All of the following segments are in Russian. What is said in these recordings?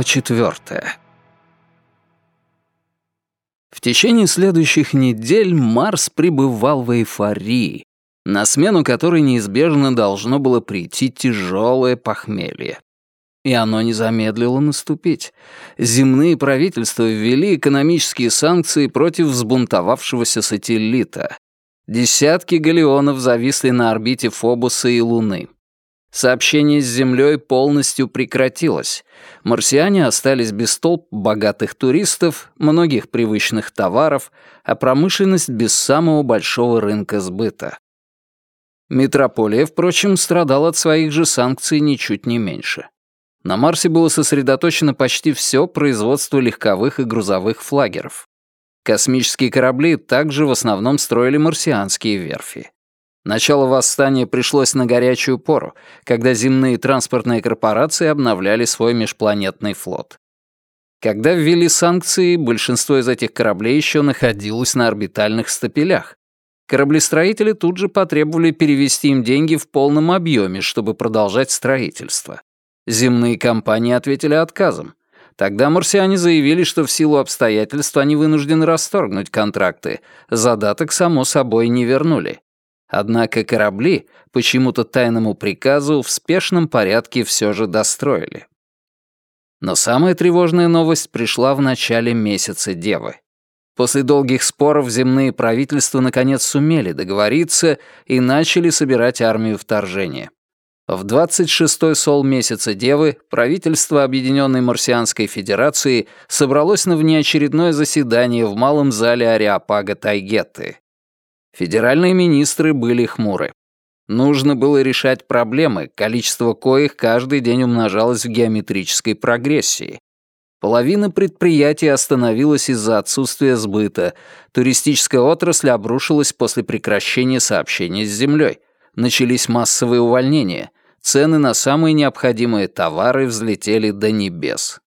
Глава четвертая. В течение следующих недель Марс пребывал в эйфории, на смену которой неизбежно должно было прийти тяжелое похмелье. И оно не замедлило наступить. Земные правительства ввели экономические санкции против взбунтовавшегося сателлита. Десятки галеонов зависли на орбите Фобуса и Луны. Сообщение с Землей полностью прекратилось. Марсиане остались без толп богатых туристов, многих привычных товаров, а промышленность без самого большого рынка сбыта. Метрополия, впрочем, страдала от своих же санкций ничуть не меньше. На Марсе было сосредоточено почти все производство легковых и грузовых флагеров. Космические корабли также в основном строили марсианские верфи. Начало восстания пришлось на горячую пору, когда земные транспортные корпорации обновляли свой межпланетный флот. Когда ввели санкции, большинство из этих кораблей еще находилось на орбитальных стапелях. Кораблестроители тут же потребовали перевести им деньги в полном объеме, чтобы продолжать строительство. Земные компании ответили отказом. Тогда марсиане заявили, что в силу обстоятельств они вынуждены расторгнуть контракты. Задаток, само собой, не вернули. Однако корабли, почему-то тайному приказу, в спешном порядке все же достроили. Но самая тревожная новость пришла в начале месяца Девы. После долгих споров земные правительства наконец сумели договориться и начали собирать армию вторжения. В 26-й сол месяца Девы правительство Объединенной Марсианской Федерации собралось на внеочередное заседание в малом зале Ариапага Тайгеты. Федеральные министры были хмуры. Нужно было решать проблемы, количество коих каждый день умножалось в геометрической прогрессии. Половина предприятий остановилась из-за отсутствия сбыта, туристическая отрасль обрушилась после прекращения сообщения с землей, начались массовые увольнения, цены на самые необходимые товары взлетели до небес.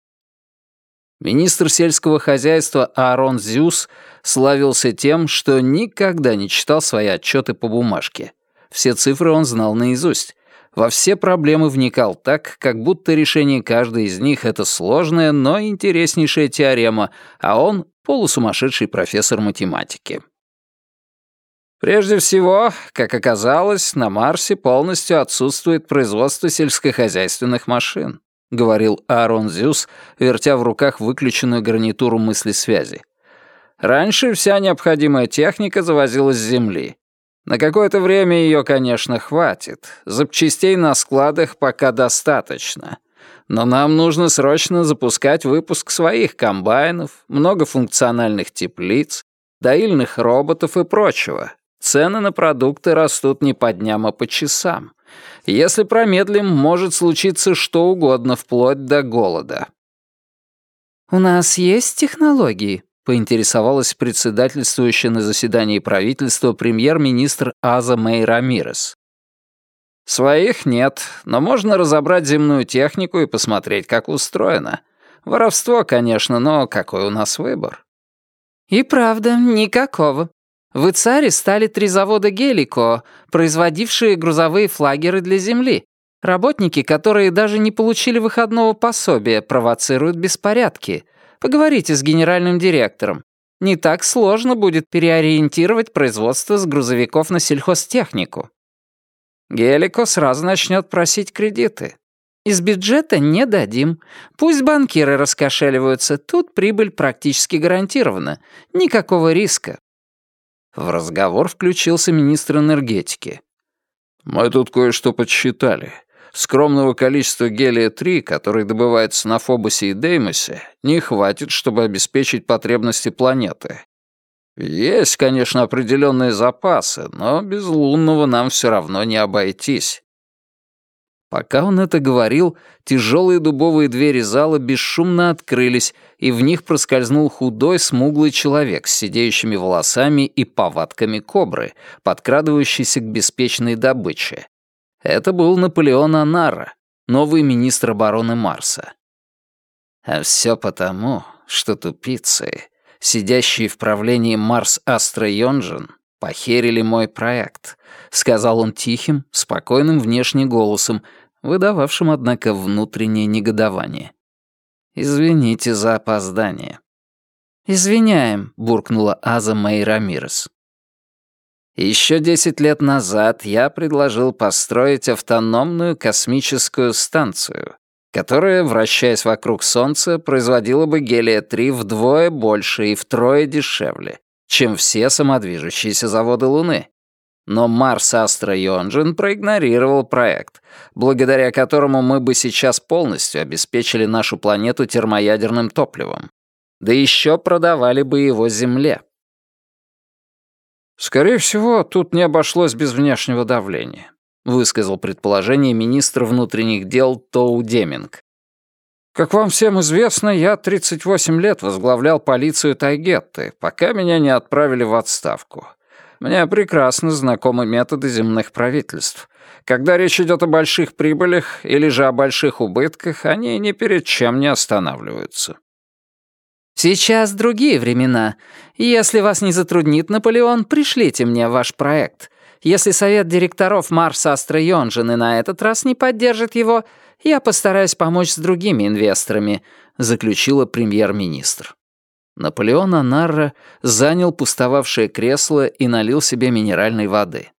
Министр сельского хозяйства Аарон Зюс славился тем, что никогда не читал свои отчеты по бумажке. Все цифры он знал наизусть. Во все проблемы вникал так, как будто решение каждой из них — это сложная, но интереснейшая теорема, а он — полусумасшедший профессор математики. Прежде всего, как оказалось, на Марсе полностью отсутствует производство сельскохозяйственных машин. — говорил Аарон Зюс, вертя в руках выключенную гарнитуру мысли-связи. «Раньше вся необходимая техника завозилась с Земли. На какое-то время ее, конечно, хватит. Запчастей на складах пока достаточно. Но нам нужно срочно запускать выпуск своих комбайнов, многофункциональных теплиц, доильных роботов и прочего. Цены на продукты растут не по дням, а по часам. Если промедлим, может случиться что угодно, вплоть до голода. «У нас есть технологии?» — поинтересовалась председательствующая на заседании правительства премьер-министр Аза Мэй Рамирес. «Своих нет, но можно разобрать земную технику и посмотреть, как устроено. Воровство, конечно, но какой у нас выбор?» «И правда, никакого», в Ицаре стали три завода «Гелико», производившие грузовые флагеры для Земли. Работники, которые даже не получили выходного пособия, провоцируют беспорядки. Поговорите с генеральным директором. Не так сложно будет переориентировать производство с грузовиков на сельхозтехнику. Гелико сразу начнет просить кредиты. Из бюджета не дадим. Пусть банкиры раскошеливаются, тут прибыль практически гарантирована. Никакого риска. В разговор включился министр энергетики. «Мы тут кое-что подсчитали. Скромного количества гелия-3, который добывается на Фобосе и Деймосе, не хватит, чтобы обеспечить потребности планеты. Есть, конечно, определенные запасы, но без лунного нам все равно не обойтись. Пока он это говорил, тяжелые дубовые двери зала бесшумно открылись, и в них проскользнул худой, смуглый человек с сидеющими волосами и повадками кобры, подкрадывающийся к беспечной добыче. Это был Наполеон Анара, новый министр обороны Марса. А все потому, что тупицы, сидящие в правлении Марс Астро Йонжин, похерили мой проект, сказал он тихим, спокойным внешним голосом, выдававшим, однако, внутреннее негодование. Извините за опоздание». «Извиняем», — буркнула Аза Мэй Рамирес. Еще десять лет назад я предложил построить автономную космическую станцию, которая, вращаясь вокруг Солнца, производила бы гелия-3 вдвое больше и втрое дешевле, чем все самодвижущиеся заводы Луны. Но Марс Астро Йонджин проигнорировал проект, благодаря которому мы бы сейчас полностью обеспечили нашу планету термоядерным топливом. Да еще продавали бы его Земле. «Скорее всего, тут не обошлось без внешнего давления», высказал предположение министр внутренних дел Тоу Деминг. «Как вам всем известно, я 38 лет возглавлял полицию Тайгетты, пока меня не отправили в отставку. Мне прекрасно знакомы методы земных правительств. Когда речь идет о больших прибылях или же о больших убытках, они ни перед чем не останавливаются. «Сейчас другие времена. Если вас не затруднит Наполеон, пришлите мне ваш проект. Если совет директоров Марса Астро-Йонжин на этот раз не поддержит его, я постараюсь помочь с другими инвесторами», — заключила премьер-министр. Наполеон Анарра занял пустовавшее кресло и налил себе минеральной воды.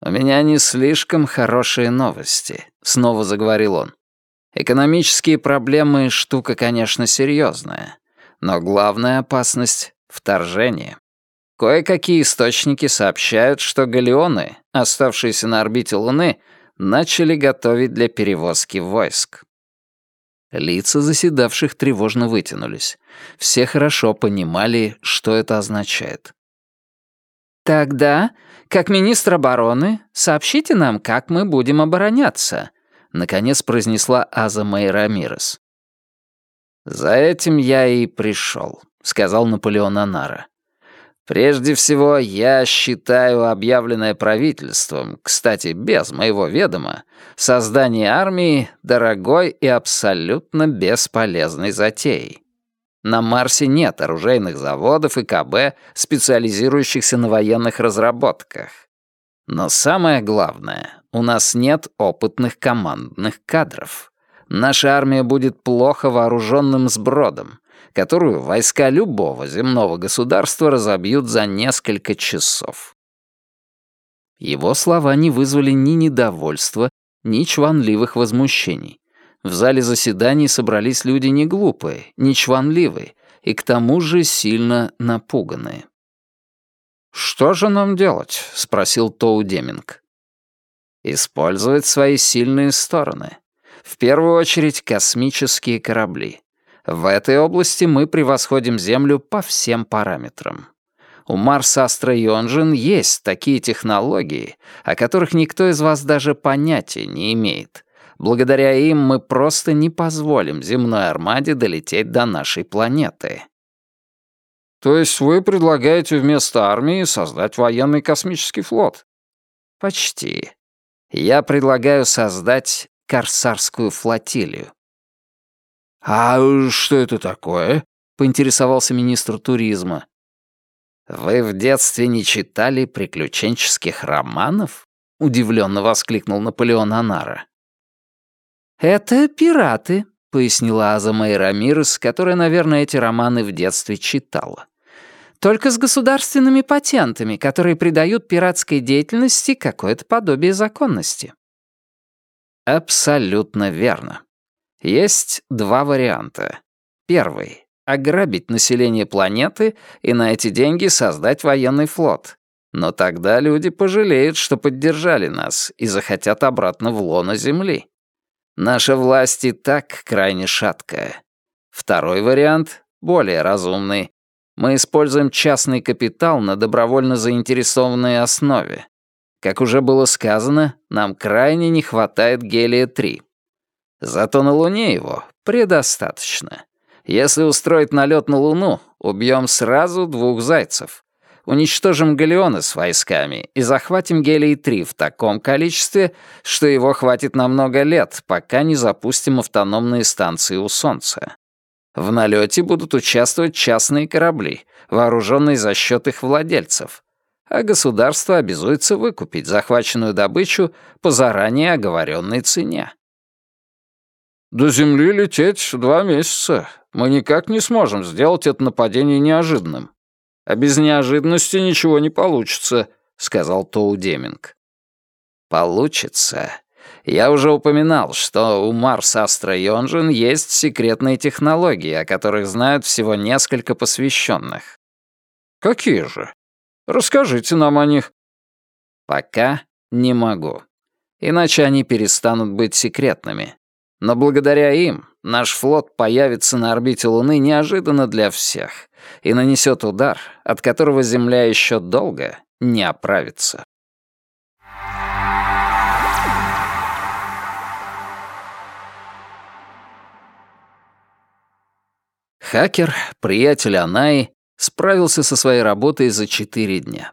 «У меня не слишком хорошие новости», — снова заговорил он. Экономические проблемы — штука, конечно, серьезная. Но главная опасность — вторжение. Кое-какие источники сообщают, что галеоны, оставшиеся на орбите Луны, начали готовить для перевозки войск. Лица заседавших тревожно вытянулись. Все хорошо понимали, что это означает. «Тогда, как министр обороны, сообщите нам, как мы будем обороняться», — наконец произнесла Аза Мэй Рамирес. «За этим я и пришел», — сказал Наполеон Анара. «Прежде всего, я считаю объявленное правительством, кстати, без моего ведома, создание армии дорогой и абсолютно бесполезной затеей. На Марсе нет оружейных заводов и КБ, специализирующихся на военных разработках. Но самое главное, у нас нет опытных командных кадров. Наша армия будет плохо вооруженным сбродом, которую войска любого земного государства разобьют за несколько часов. Его слова не вызвали ни недовольства, ни чванливых возмущений. В зале заседаний собрались люди не глупые, не чванливые и к тому же сильно напуганные. «Что же нам делать?» — спросил Тоу Деминг. «Использовать свои сильные стороны. В первую очередь космические корабли. В этой области мы превосходим Землю по всем параметрам. У Марса Астро Йонжин есть такие технологии, о которых никто из вас даже понятия не имеет. Благодаря им мы просто не позволим земной армаде долететь до нашей планеты. То есть вы предлагаете вместо армии создать военный космический флот? Почти. Я предлагаю создать корсарскую флотилию. А что это такое? поинтересовался министр туризма. Вы в детстве не читали приключенческих романов? удивленно воскликнул Наполеон Анара. Это пираты, пояснила Аза Мэй Рамирес, которая, наверное, эти романы в детстве читала. Только с государственными патентами, которые придают пиратской деятельности какое-то подобие законности. Абсолютно верно. Есть два варианта. Первый — ограбить население планеты и на эти деньги создать военный флот. Но тогда люди пожалеют, что поддержали нас и захотят обратно в лоно Земли. Наша власть и так крайне шаткая. Второй вариант, более разумный. Мы используем частный капитал на добровольно заинтересованной основе. Как уже было сказано, нам крайне не хватает гелия-3. Зато на Луне его предостаточно. Если устроить налет на Луну, убьем сразу двух зайцев уничтожим галеоны с войсками и захватим Гелий-3 в таком количестве, что его хватит на много лет, пока не запустим автономные станции у Солнца. В налете будут участвовать частные корабли, вооруженные за счет их владельцев, а государство обязуется выкупить захваченную добычу по заранее оговоренной цене. До Земли лететь два месяца. Мы никак не сможем сделать это нападение неожиданным. А без неожиданности ничего не получится», — сказал Тоу Деминг. «Получится. Я уже упоминал, что у Марс Астра Йонжин есть секретные технологии, о которых знают всего несколько посвященных». «Какие же? Расскажите нам о них». «Пока не могу. Иначе они перестанут быть секретными. Но благодаря им наш флот появится на орбите Луны неожиданно для всех и нанесет удар, от которого Земля еще долго не оправится. Хакер, приятель Анаи, справился со своей работой за четыре дня.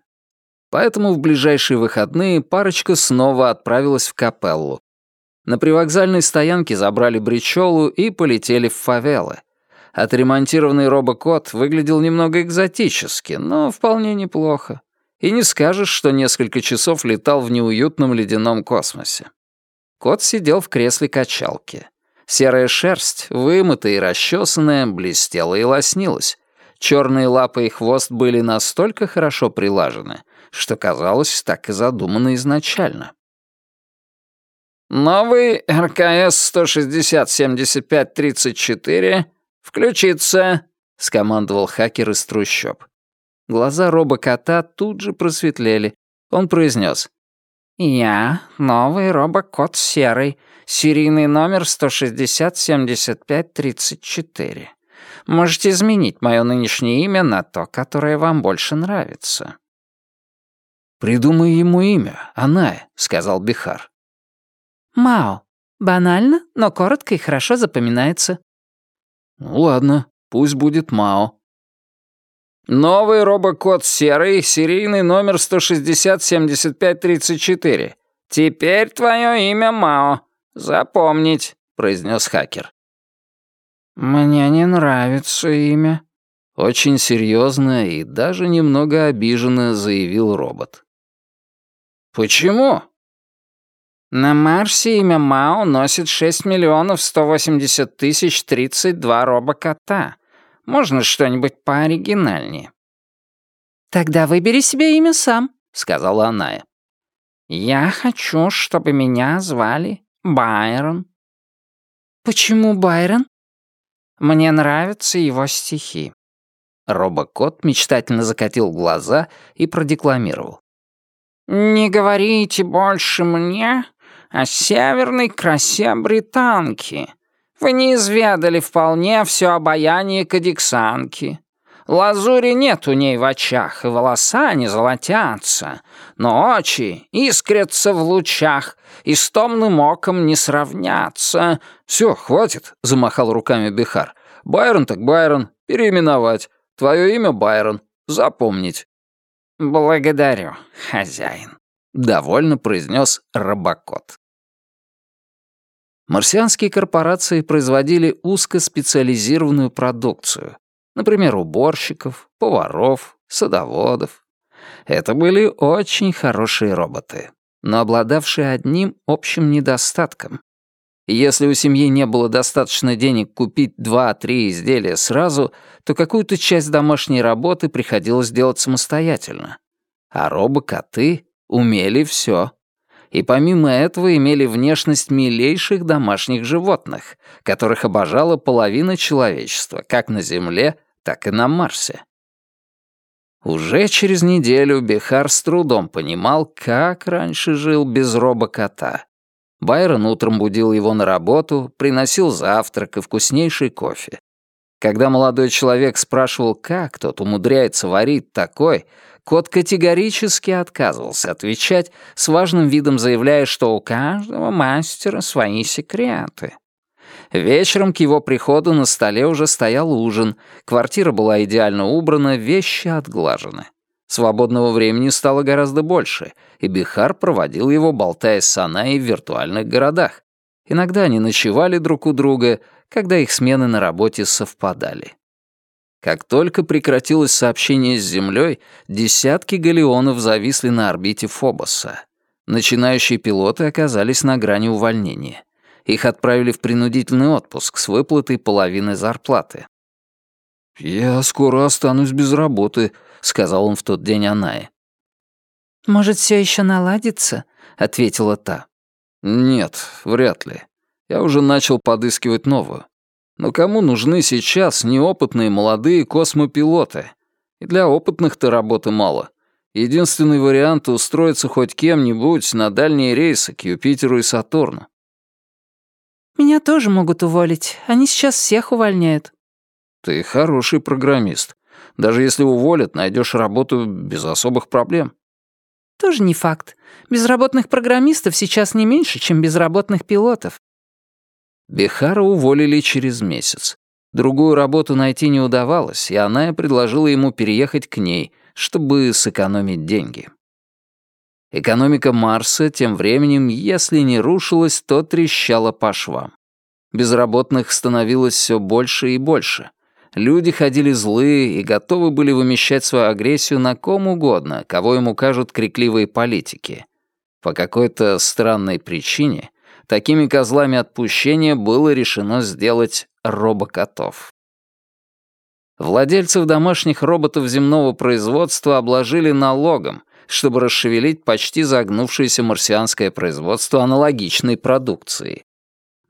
Поэтому в ближайшие выходные парочка снова отправилась в капеллу, на привокзальной стоянке забрали бричолу и полетели в фавелы. Отремонтированный робокот выглядел немного экзотически, но вполне неплохо. И не скажешь, что несколько часов летал в неуютном ледяном космосе. Кот сидел в кресле качалки. Серая шерсть, вымытая и расчесанная, блестела и лоснилась. Черные лапы и хвост были настолько хорошо прилажены, что казалось, так и задумано изначально. Новый РКС 160-75-34 включиться, скомандовал хакер из трущоб. Глаза робокота тут же просветлели. Он произнес. «Я новый робокот серый, серийный номер 160-75-34. Можете изменить мое нынешнее имя на то, которое вам больше нравится». «Придумай ему имя, Аная», — сказал Бихар. Мао. Банально, но коротко и хорошо запоминается. Ну ладно, пусть будет Мао. Новый робокод серый, серийный номер 160-75-34. Теперь твое имя Мао. Запомнить, произнес хакер. Мне не нравится имя. Очень серьезно и даже немного обиженно заявил робот. Почему? На Марсе имя Мао носит 6 миллионов 180 тысяч 32 робокота. Можно что-нибудь пооригинальнее?» «Тогда выбери себе имя сам», — сказала Аная. «Я хочу, чтобы меня звали Байрон». «Почему Байрон?» «Мне нравятся его стихи». Робокот мечтательно закатил глаза и продекламировал. «Не говорите больше мне о северной красе британки. Вы не изведали вполне все обаяние кадиксанки. Лазури нет у ней в очах, и волоса не золотятся, но очи искрятся в лучах и с томным оком не сравнятся. «Все, хватит», — замахал руками Бихар. «Байрон так Байрон, переименовать. Твое имя Байрон, запомнить». «Благодарю, хозяин», — довольно произнес Робокот. Марсианские корпорации производили узкоспециализированную продукцию, например, уборщиков, поваров, садоводов. Это были очень хорошие роботы, но обладавшие одним общим недостатком. Если у семьи не было достаточно денег купить два-три изделия сразу, то какую-то часть домашней работы приходилось делать самостоятельно. А робокоты умели все и помимо этого имели внешность милейших домашних животных, которых обожала половина человечества, как на Земле, так и на Марсе. Уже через неделю Бехар с трудом понимал, как раньше жил без робокота. Байрон утром будил его на работу, приносил завтрак и вкуснейший кофе. Когда молодой человек спрашивал, как тот умудряется варить такой, Кот категорически отказывался отвечать, с важным видом заявляя, что у каждого мастера свои секреты. Вечером к его приходу на столе уже стоял ужин, квартира была идеально убрана, вещи отглажены. Свободного времени стало гораздо больше, и Бихар проводил его, болтая с Санаей в виртуальных городах. Иногда они ночевали друг у друга, когда их смены на работе совпадали. Как только прекратилось сообщение с Землей, десятки галеонов зависли на орбите Фобоса. Начинающие пилоты оказались на грани увольнения. Их отправили в принудительный отпуск с выплатой половины зарплаты. «Я скоро останусь без работы», — сказал он в тот день Анае. «Может, все еще наладится?» — ответила та. «Нет, вряд ли. Я уже начал подыскивать новую. Но кому нужны сейчас неопытные молодые космопилоты? И для опытных-то работы мало. Единственный вариант — устроиться хоть кем-нибудь на дальние рейсы к Юпитеру и Сатурну. «Меня тоже могут уволить. Они сейчас всех увольняют». «Ты хороший программист. Даже если уволят, найдешь работу без особых проблем». «Тоже не факт. Безработных программистов сейчас не меньше, чем безработных пилотов». Бехара уволили через месяц. Другую работу найти не удавалось, и она предложила ему переехать к ней — чтобы сэкономить деньги. Экономика Марса тем временем, если не рушилась, то трещала по швам. Безработных становилось все больше и больше. Люди ходили злые и готовы были вымещать свою агрессию на ком угодно, кого им укажут крикливые политики. По какой-то странной причине такими козлами отпущения было решено сделать робокотов. Владельцев домашних роботов земного производства обложили налогом, чтобы расшевелить почти загнувшееся марсианское производство аналогичной продукции.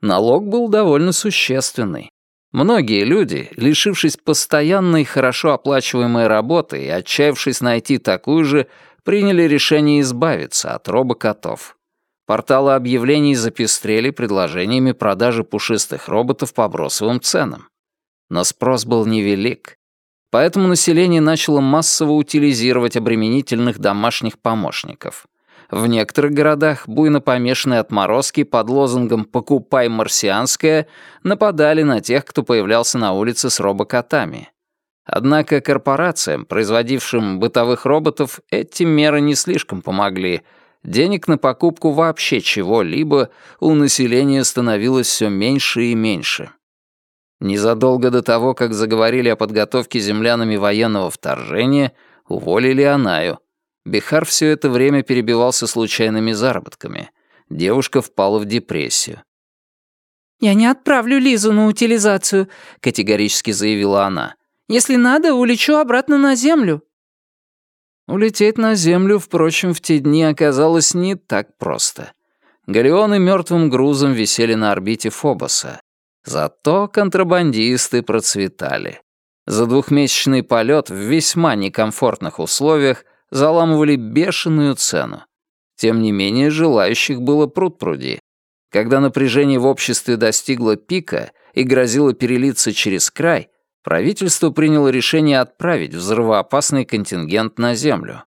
Налог был довольно существенный. Многие люди, лишившись постоянной хорошо оплачиваемой работы и отчаявшись найти такую же, приняли решение избавиться от робокотов. Порталы объявлений запестрели предложениями продажи пушистых роботов по бросовым ценам. Но спрос был невелик. Поэтому население начало массово утилизировать обременительных домашних помощников. В некоторых городах буйно помешанные отморозки под лозунгом «покупай марсианское» нападали на тех, кто появлялся на улице с робокотами. Однако корпорациям, производившим бытовых роботов, эти меры не слишком помогли. Денег на покупку вообще чего-либо у населения становилось все меньше и меньше. Незадолго до того, как заговорили о подготовке землянами военного вторжения, уволили Анаю. Бихар все это время перебивался случайными заработками. Девушка впала в депрессию. «Я не отправлю Лизу на утилизацию», — категорически заявила она. «Если надо, улечу обратно на Землю». Улететь на Землю, впрочем, в те дни оказалось не так просто. Галеоны мертвым грузом висели на орбите Фобоса. Зато контрабандисты процветали. За двухмесячный полет в весьма некомфортных условиях заламывали бешеную цену. Тем не менее, желающих было пруд-пруди. Когда напряжение в обществе достигло пика и грозило перелиться через край, правительство приняло решение отправить взрывоопасный контингент на Землю.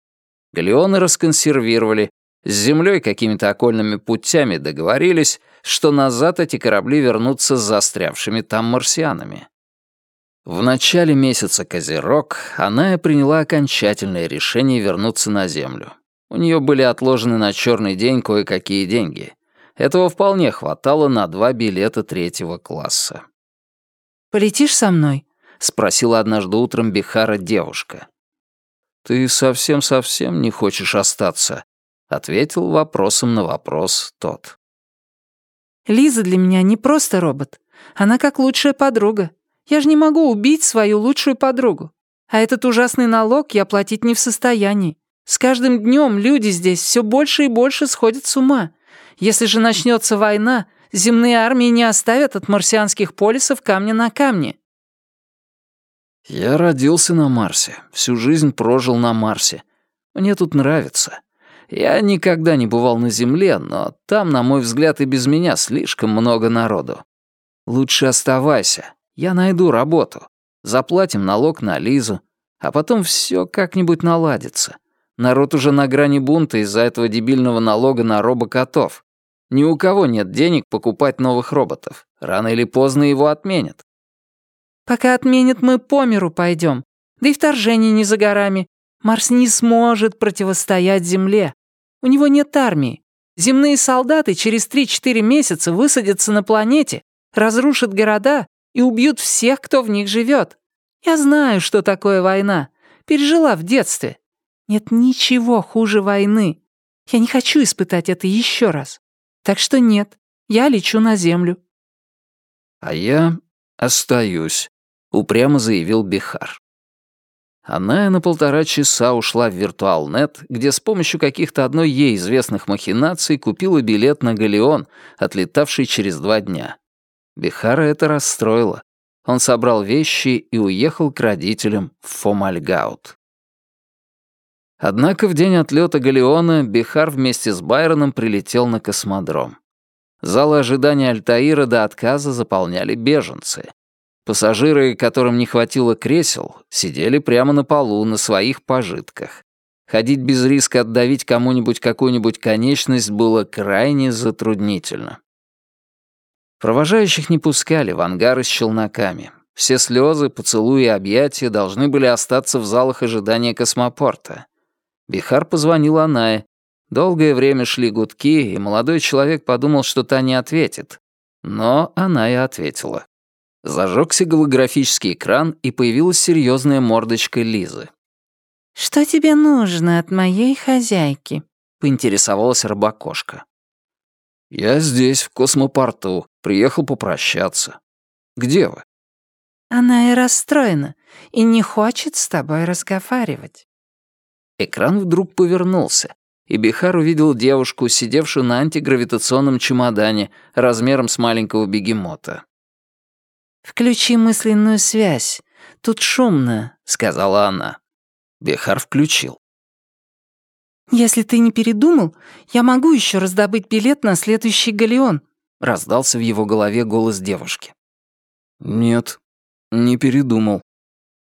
Галеоны расконсервировали, с Землей какими-то окольными путями договорились, что назад эти корабли вернутся с застрявшими там марсианами. В начале месяца Козерог Аная приняла окончательное решение вернуться на Землю. У нее были отложены на черный день кое-какие деньги. Этого вполне хватало на два билета третьего класса. «Полетишь со мной?» — спросила однажды утром Бихара девушка. «Ты совсем-совсем не хочешь остаться?» — ответил вопросом на вопрос тот. Лиза для меня не просто робот. Она как лучшая подруга. Я же не могу убить свою лучшую подругу. А этот ужасный налог я платить не в состоянии. С каждым днем люди здесь все больше и больше сходят с ума. Если же начнется война, земные армии не оставят от марсианских полисов камня на камне. Я родился на Марсе, всю жизнь прожил на Марсе. Мне тут нравится. Я никогда не бывал на Земле, но там, на мой взгляд, и без меня слишком много народу. Лучше оставайся, я найду работу. Заплатим налог на Лизу, а потом все как-нибудь наладится. Народ уже на грани бунта из-за этого дебильного налога на робокотов. Ни у кого нет денег покупать новых роботов. Рано или поздно его отменят. Пока отменят, мы по миру пойдем. Да и вторжение не за горами. Марс не сможет противостоять Земле. У него нет армии. Земные солдаты через 3-4 месяца высадятся на планете, разрушат города и убьют всех, кто в них живет. Я знаю, что такое война. Пережила в детстве. Нет ничего хуже войны. Я не хочу испытать это еще раз. Так что нет, Я лечу на Землю». «А я остаюсь», — упрямо заявил Бихар. Она на полтора часа ушла в Виртуалнет, где с помощью каких-то одной ей известных махинаций купила билет на Галеон, отлетавший через два дня. Бихара это расстроило. Он собрал вещи и уехал к родителям в Фомальгаут. Однако в день отлета Галеона Бихар вместе с Байроном прилетел на космодром. Залы ожидания Альтаира до отказа заполняли беженцы. Пассажиры, которым не хватило кресел, сидели прямо на полу на своих пожитках. Ходить без риска отдавить кому-нибудь какую-нибудь конечность было крайне затруднительно. Провожающих не пускали в ангары с челноками. Все слезы, поцелуи и объятия должны были остаться в залах ожидания космопорта. Бихар позвонил Анае. Долгое время шли гудки, и молодой человек подумал, что та не ответит. Но она и ответила. Зажегся голографический экран, и появилась серьезная мордочка Лизы. «Что тебе нужно от моей хозяйки?» — поинтересовалась рыбакошка. «Я здесь, в космопорту. Приехал попрощаться. Где вы?» «Она и расстроена, и не хочет с тобой разговаривать». Экран вдруг повернулся, и Бихар увидел девушку, сидевшую на антигравитационном чемодане размером с маленького бегемота. «Включи мысленную связь. Тут шумно», — сказала она. Бехар включил. «Если ты не передумал, я могу еще раздобыть билет на следующий галеон», — раздался в его голове голос девушки. «Нет, не передумал.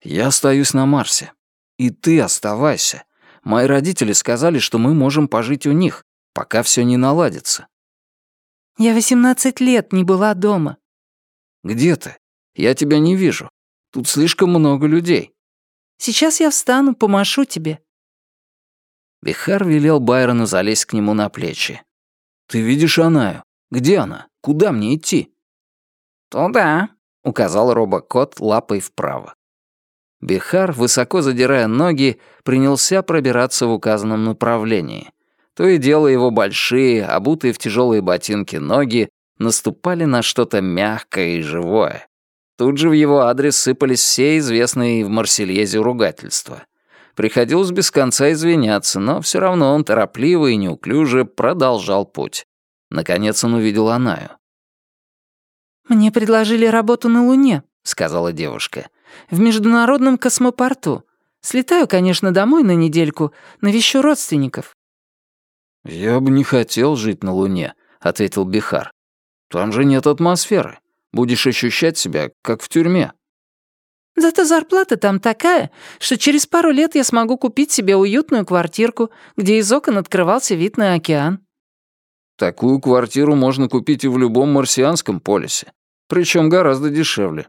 Я остаюсь на Марсе. И ты оставайся. Мои родители сказали, что мы можем пожить у них, пока все не наладится». «Я восемнадцать лет не была дома». «Где ты? Я тебя не вижу. Тут слишком много людей». «Сейчас я встану, помашу тебе». Бихар велел Байрону залезть к нему на плечи. «Ты видишь Анаю? Где она? Куда мне идти?» «Туда», — указал робокот лапой вправо. Бихар, высоко задирая ноги, принялся пробираться в указанном направлении. То и дело его большие, обутые в тяжелые ботинки ноги, наступали на что-то мягкое и живое. Тут же в его адрес сыпались все известные в Марсельезе ругательства. Приходилось без конца извиняться, но все равно он торопливо и неуклюже продолжал путь. Наконец он увидел Анаю. «Мне предложили работу на Луне», — сказала девушка. «В международном космопорту. Слетаю, конечно, домой на недельку, навещу родственников». «Я бы не хотел жить на Луне», — ответил Бихар. «Там же нет атмосферы. Будешь ощущать себя, как в тюрьме». «Зато зарплата там такая, что через пару лет я смогу купить себе уютную квартирку, где из окон открывался вид на океан». «Такую квартиру можно купить и в любом марсианском полисе, причем гораздо дешевле».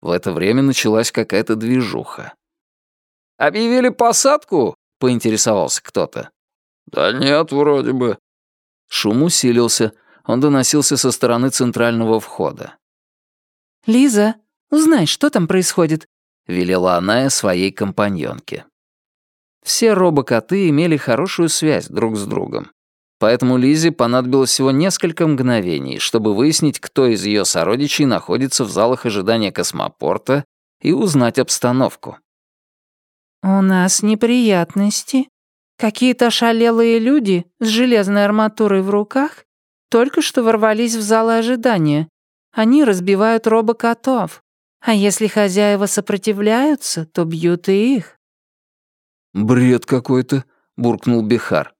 В это время началась какая-то движуха. «Объявили посадку?» — поинтересовался кто-то. «Да нет, вроде бы». Шум усилился — он доносился со стороны центрального входа. «Лиза, узнай, что там происходит», — велела она своей компаньонке. Все робокоты имели хорошую связь друг с другом. Поэтому Лизе понадобилось всего несколько мгновений, чтобы выяснить, кто из ее сородичей находится в залах ожидания космопорта и узнать обстановку. «У нас неприятности. Какие-то ошалелые люди с железной арматурой в руках только что ворвались в залы ожидания. Они разбивают робокотов. А если хозяева сопротивляются, то бьют и их». «Бред какой-то», — буркнул Бихар.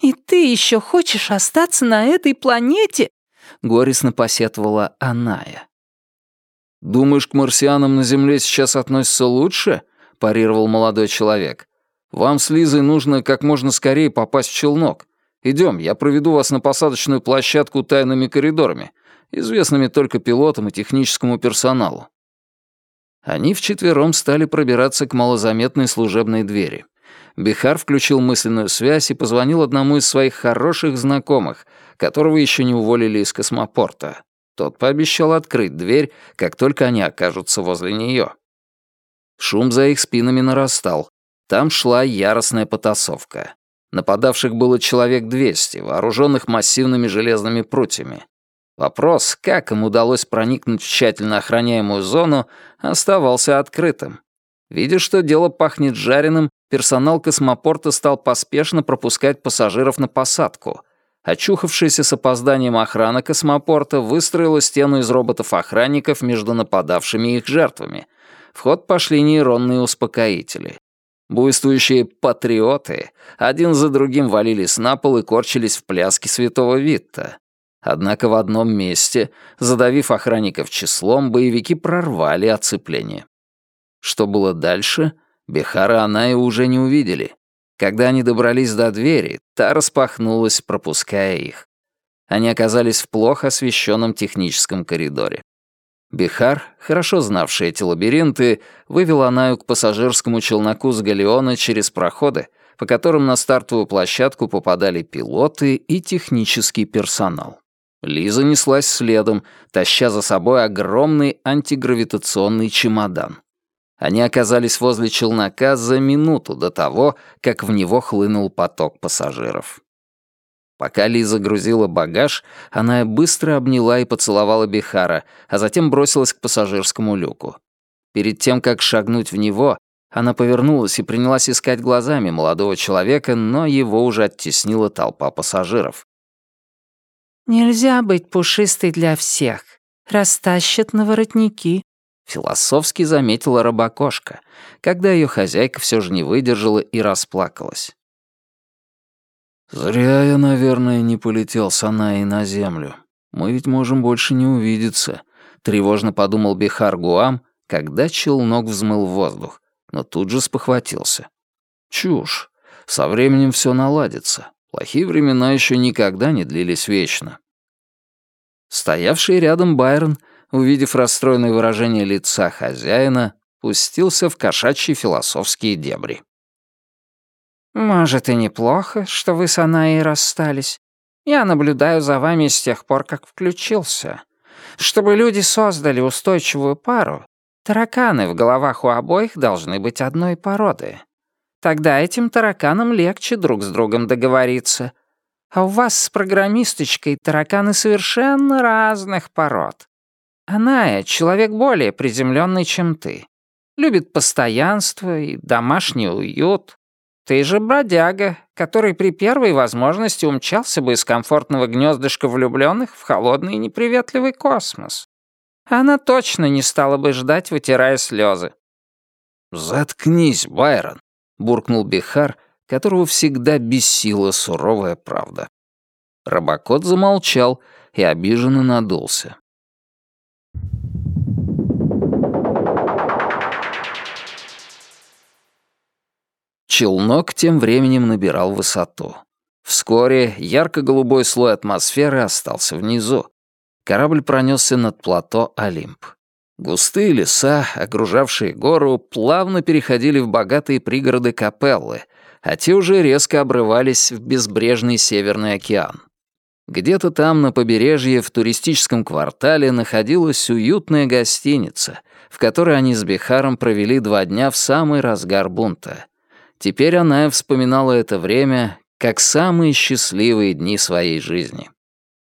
«И ты еще хочешь остаться на этой планете?» — горестно посетовала Аная. «Думаешь, к марсианам на Земле сейчас относятся лучше?» — парировал молодой человек. «Вам с Лизой нужно как можно скорее попасть в челнок. Идем, я проведу вас на посадочную площадку тайными коридорами, известными только пилотам и техническому персоналу». Они вчетвером стали пробираться к малозаметной служебной двери. Бихар включил мысленную связь и позвонил одному из своих хороших знакомых, которого еще не уволили из космопорта. Тот пообещал открыть дверь, как только они окажутся возле нее. Шум за их спинами нарастал. Там шла яростная потасовка. Нападавших было человек 200, вооруженных массивными железными прутьями. Вопрос, как им удалось проникнуть в тщательно охраняемую зону, оставался открытым. Видя, что дело пахнет жареным, персонал космопорта стал поспешно пропускать пассажиров на посадку. Очухавшаяся с опозданием охрана космопорта выстроила стену из роботов-охранников между нападавшими и их жертвами. В ход пошли нейронные успокоители. Буйствующие «патриоты» один за другим валились на пол и корчились в пляске святого Витта. Однако в одном месте, задавив охранников числом, боевики прорвали оцепление. Что было дальше, Бехара Аная уже не увидели. Когда они добрались до двери, та распахнулась, пропуская их. Они оказались в плохо освещенном техническом коридоре. Бихар, хорошо знавший эти лабиринты, вывел Анаю к пассажирскому челноку с галеона через проходы, по которым на стартовую площадку попадали пилоты и технический персонал. Лиза неслась следом, таща за собой огромный антигравитационный чемодан. Они оказались возле челнока за минуту до того, как в него хлынул поток пассажиров. Пока Лиза грузила багаж, она быстро обняла и поцеловала Бихара, а затем бросилась к пассажирскому люку. Перед тем, как шагнуть в него, она повернулась и принялась искать глазами молодого человека, но его уже оттеснила толпа пассажиров. «Нельзя быть пушистой для всех. Растащат на воротники», — философски заметила рабокошка, когда ее хозяйка все же не выдержала и расплакалась. «Зря я, наверное, не полетел с Анаей на землю. Мы ведь можем больше не увидеться», — тревожно подумал Бихар Гуам, когда челнок взмыл в воздух, но тут же спохватился. «Чушь. Со временем все наладится. Плохие времена еще никогда не длились вечно. Стоявший рядом Байрон, увидев расстроенное выражение лица хозяина, пустился в кошачьи философские дебри. «Может, и неплохо, что вы с Анаей расстались. Я наблюдаю за вами с тех пор, как включился. Чтобы люди создали устойчивую пару, тараканы в головах у обоих должны быть одной породы. Тогда этим тараканам легче друг с другом договориться. А у вас с программисточкой тараканы совершенно разных пород. Она — человек более приземленный, чем ты. Любит постоянство и домашний уют. Ты же бродяга, который при первой возможности умчался бы из комфортного гнездышка влюбленных в холодный и неприветливый космос. Она точно не стала бы ждать, вытирая слезы. «Заткнись, Байрон», буркнул Бихар, которого всегда бесила суровая правда. Робокот замолчал и обиженно надулся. Челнок тем временем набирал высоту. Вскоре ярко-голубой слой атмосферы остался внизу. Корабль пронесся над плато Олимп. Густые леса, окружавшие гору, плавно переходили в богатые пригороды Капеллы, а те уже резко обрывались в безбрежный Северный океан. Где-то там, на побережье, в туристическом квартале, находилась уютная гостиница, в которой они с Бехаром провели два дня в самый разгар бунта. Теперь она вспоминала это время как самые счастливые дни своей жизни.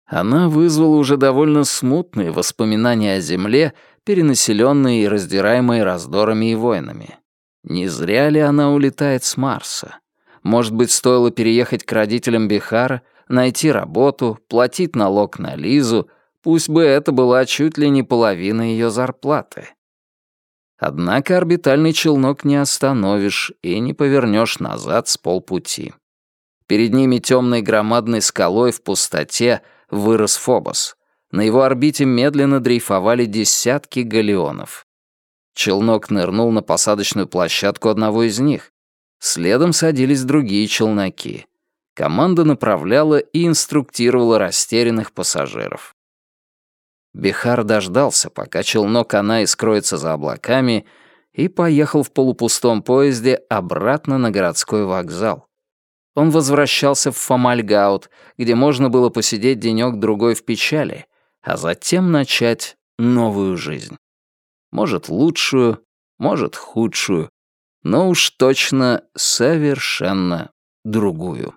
Она вызвала уже довольно смутные воспоминания о земле, перенаселенной и раздираемой раздорами и войнами. Не зря ли она улетает с Марса? Может быть, стоило переехать к родителям Бихара, найти работу, платить налог на Лизу, пусть бы это была чуть ли не половина ее зарплаты. Однако орбитальный челнок не остановишь и не повернешь назад с полпути. Перед ними темной громадной скалой в пустоте вырос Фобос. На его орбите медленно дрейфовали десятки галеонов. Челнок нырнул на посадочную площадку одного из них. Следом садились другие челноки. Команда направляла и инструктировала растерянных пассажиров. Бихар дождался, пока челнок Анай скроется за облаками, и поехал в полупустом поезде обратно на городской вокзал. Он возвращался в Фомальгаут, где можно было посидеть денёк-другой в печали, а затем начать новую жизнь. Может, лучшую, может, худшую, но уж точно совершенно другую.